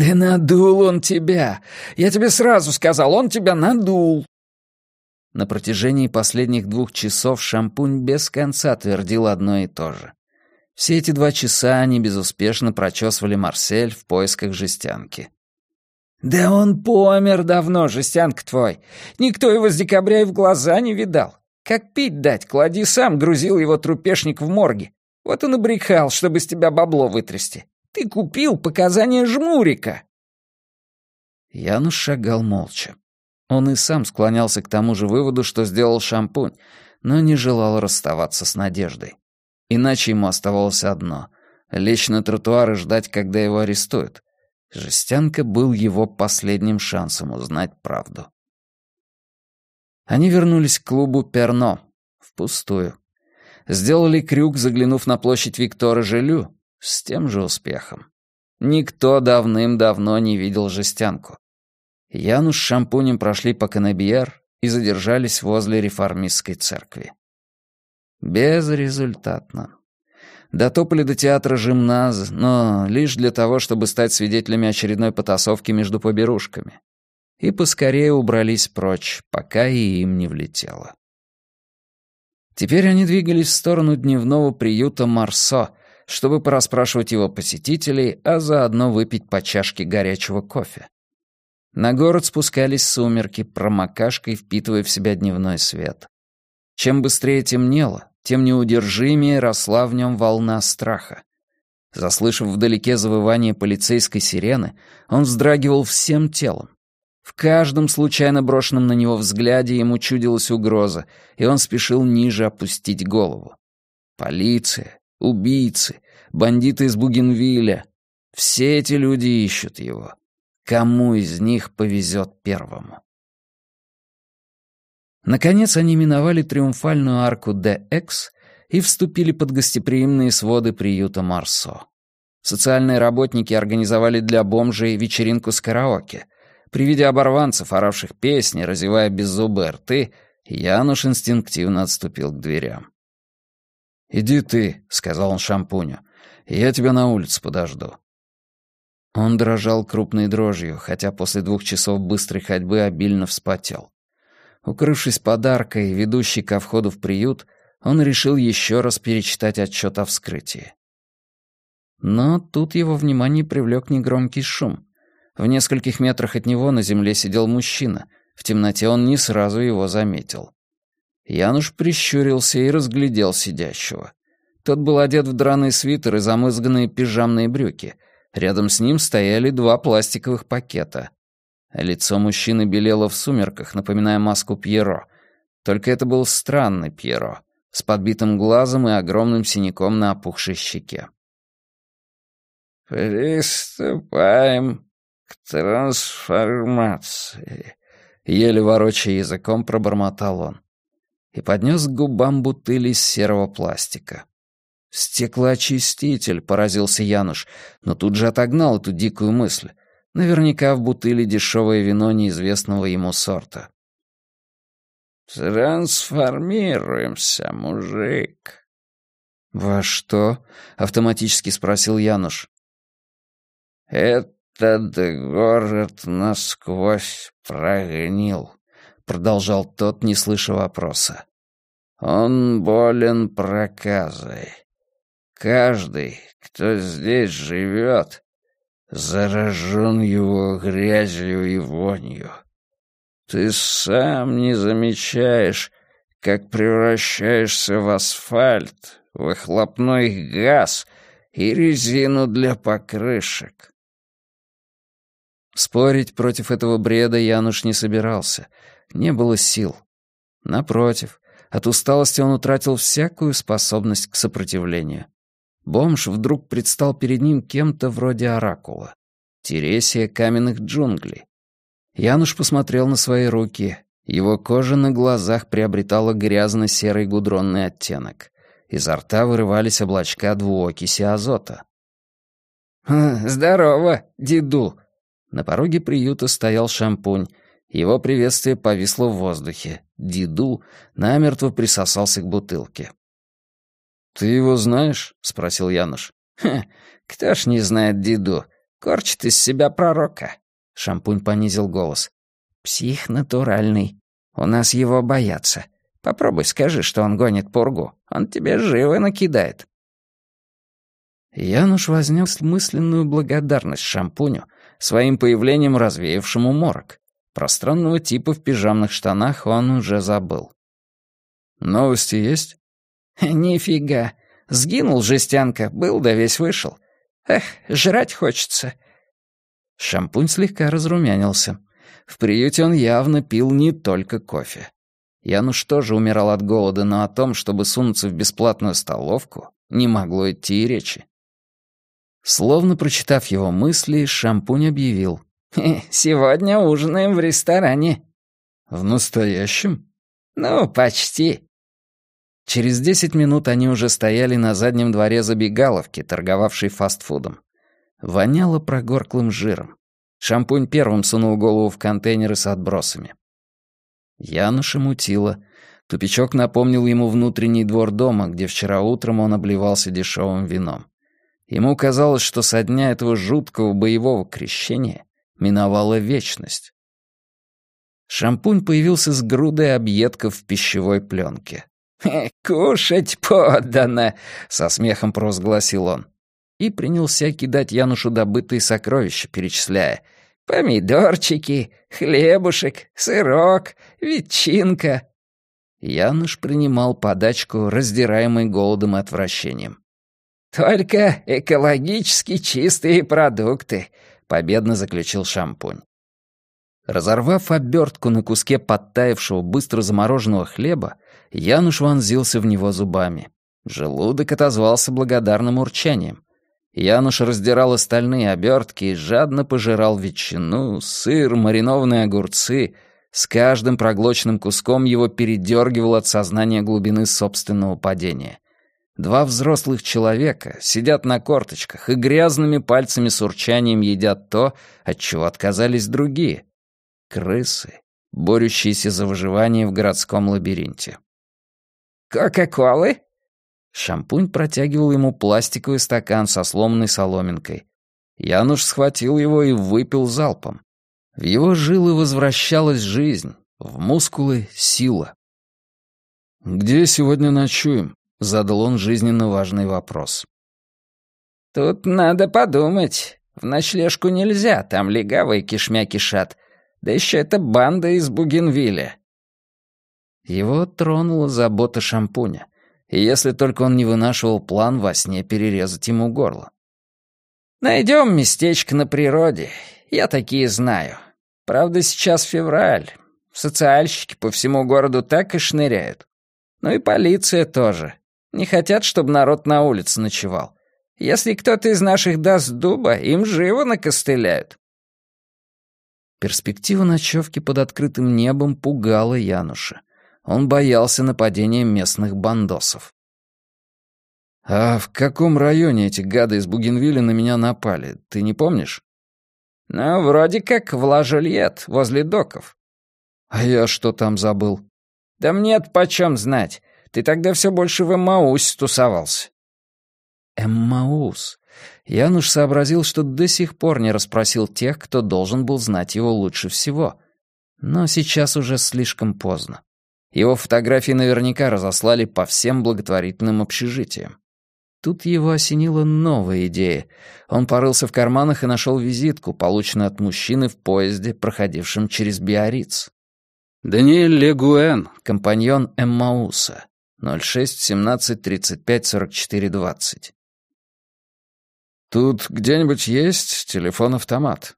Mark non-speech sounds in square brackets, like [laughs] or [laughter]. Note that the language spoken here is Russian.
«Да надул он тебя! Я тебе сразу сказал, он тебя надул!» На протяжении последних двух часов шампунь без конца твердил одно и то же. Все эти два часа они безуспешно прочесывали Марсель в поисках жестянки. «Да он помер давно, жестянка твой. Никто его с декабря и в глаза не видал. Как пить дать, клади сам, грузил его трупешник в морге. Вот он и брехал, чтобы с тебя бабло вытрясти. Ты купил показания жмурика!» Януш шагал молча. Он и сам склонялся к тому же выводу, что сделал шампунь, но не желал расставаться с надеждой. Иначе ему оставалось одно — лечь на тротуар и ждать, когда его арестуют. Жестянка был его последним шансом узнать правду. Они вернулись к клубу «Перно». Впустую. Сделали крюк, заглянув на площадь Виктора Желю, с тем же успехом. Никто давным-давно не видел жестянку. Януш с шампунем прошли по Канабьер и задержались возле реформистской церкви. Безрезультатно. Дотопали до театра «Жимназ», но лишь для того, чтобы стать свидетелями очередной потасовки между поберушками. И поскорее убрались прочь, пока и им не влетело. Теперь они двигались в сторону дневного приюта «Марсо», чтобы порасспрашивать его посетителей, а заодно выпить по чашке горячего кофе. На город спускались сумерки, промокашкой впитывая в себя дневной свет. Чем быстрее темнело, тем неудержимее росла в нем волна страха. Заслышав вдалеке завывание полицейской сирены, он вздрагивал всем телом. В каждом случайно брошенном на него взгляде ему чудилась угроза, и он спешил ниже опустить голову. Полиция, убийцы, бандиты из Бугенвилля — все эти люди ищут его. Кому из них повезет первому? Наконец они миновали триумфальную арку Д-Экс и вступили под гостеприимные своды приюта Марсо. Социальные работники организовали для бомжей вечеринку с караоке. При виде оборванцев, оравших песни, разевая беззубые рты, Януш инстинктивно отступил к дверям. «Иди ты», — сказал он шампуню, — «я тебя на улице подожду». Он дрожал крупной дрожью, хотя после двух часов быстрой ходьбы обильно вспотел. Укрывшись подаркой, ведущей ко входу в приют, он решил еще раз перечитать отчет о вскрытии. Но тут его внимание привлек негромкий шум. В нескольких метрах от него на земле сидел мужчина. В темноте он не сразу его заметил. Януш прищурился и разглядел сидящего. Тот был одет в драный свитер и замызганные пижамные брюки — Рядом с ним стояли два пластиковых пакета. Лицо мужчины белело в сумерках, напоминая маску Пьеро. Только это был странный Пьеро, с подбитым глазом и огромным синяком на опухшей щеке. «Приступаем к трансформации», — еле ворочая языком пробормотал он. И поднес к губам бутыль из серого пластика. «Стеклоочиститель», — поразился Януш, но тут же отогнал эту дикую мысль. Наверняка в бутыле дешевое вино неизвестного ему сорта. «Трансформируемся, мужик». «Во что?» — автоматически спросил Януш. «Этот город насквозь прогнил», — продолжал тот, не слыша вопроса. «Он болен проказой. Каждый, кто здесь живет, заражен его грязью и вонью. Ты сам не замечаешь, как превращаешься в асфальт, выхлопной газ и резину для покрышек. Спорить против этого бреда Януш не собирался. Не было сил. Напротив, от усталости он утратил всякую способность к сопротивлению. Бомж вдруг предстал перед ним кем-то вроде оракула. Тересия каменных джунглей. Януш посмотрел на свои руки. Его кожа на глазах приобретала грязно-серый гудронный оттенок. Изо рта вырывались облачка двуокиси азота. «Здорово, деду!» На пороге приюта стоял шампунь. Его приветствие повисло в воздухе. Диду намертво присосался к бутылке. «Ты его знаешь?» — спросил Януш. «Хе, кто ж не знает Диду? Корчит из себя пророка. Шампунь понизил голос. Псих натуральный. У нас его боятся. Попробуй скажи, что он гонит пургу. Он тебе живо накидает. Януш вознес мысленную благодарность шампуню, своим появлением развеявшему морок. Пространного типа в пижамных штанах он уже забыл. «Новости есть?» [laughs] «Нифига. Сгинул жестянка, был да весь вышел. Эх, жрать хочется». Шампунь слегка разрумянился. В приюте он явно пил не только кофе. Януш тоже умирал от голода, но о том, чтобы сунуться в бесплатную столовку, не могло идти и речи. Словно прочитав его мысли, Шампунь объявил. [laughs] «Сегодня ужинаем в ресторане». «В настоящем?» «Ну, почти». Через десять минут они уже стояли на заднем дворе забегаловки, торговавшей фастфудом. Воняло прогорклым жиром. Шампунь первым сунул голову в контейнеры с отбросами. Януша мутило. Тупичок напомнил ему внутренний двор дома, где вчера утром он обливался дешевым вином. Ему казалось, что со дня этого жуткого боевого крещения миновала вечность. Шампунь появился с грудой объедков в пищевой пленке. «Кушать подано!» — со смехом провозгласил он. И принялся кидать Янушу добытые сокровища, перечисляя. «Помидорчики, хлебушек, сырок, ветчинка». Януш принимал подачку, раздираемый голодом и отвращением. «Только экологически чистые продукты», — победно заключил шампунь. Разорвав обертку на куске подтаявшего быстро замороженного хлеба, Януш вонзился в него зубами. Желудок отозвался благодарным урчанием. Януш раздирал остальные обертки и жадно пожирал ветчину, сыр, маринованные огурцы. С каждым проглоченным куском его передергивал от сознания глубины собственного падения. Два взрослых человека сидят на корточках и грязными пальцами с урчанием едят то, от чего отказались другие. Крысы, борющиеся за выживание в городском лабиринте. «Кока-колы?» Шампунь протягивал ему пластиковый стакан со сломанной соломинкой. Януш схватил его и выпил залпом. В его жилы возвращалась жизнь, в мускулы — сила. «Где сегодня ночуем?» — задал он жизненно важный вопрос. «Тут надо подумать. В ночлежку нельзя, там легавые кишмя кишат. Да еще это банда из Бугенвилля». Его тронула забота шампуня, и если только он не вынашивал план во сне перерезать ему горло. «Найдем местечко на природе. Я такие знаю. Правда, сейчас февраль. Социальщики по всему городу так и шныряют. Ну и полиция тоже. Не хотят, чтобы народ на улице ночевал. Если кто-то из наших даст дуба, им живо накостыляют. Перспектива ночевки под открытым небом пугала Януша. Он боялся нападения местных бандосов. «А в каком районе эти гады из Бугенвилля на меня напали, ты не помнишь?» «Ну, вроде как в Ла-Жульет, возле доков». «А я что там забыл?» «Да мне-то почем знать. Ты тогда все больше в Эммаус тусовался». Эммаус. Януш сообразил, что до сих пор не расспросил тех, кто должен был знать его лучше всего. Но сейчас уже слишком поздно. Его фотографии наверняка разослали по всем благотворительным общежитиям. Тут его осенила новая идея. Он порылся в карманах и нашел визитку, полученную от мужчины в поезде, проходившем через Биарриц. Даниэль Легуэн, компаньон Эммауса. 06 17 35 44 20. Тут где-нибудь есть телефон-автомат.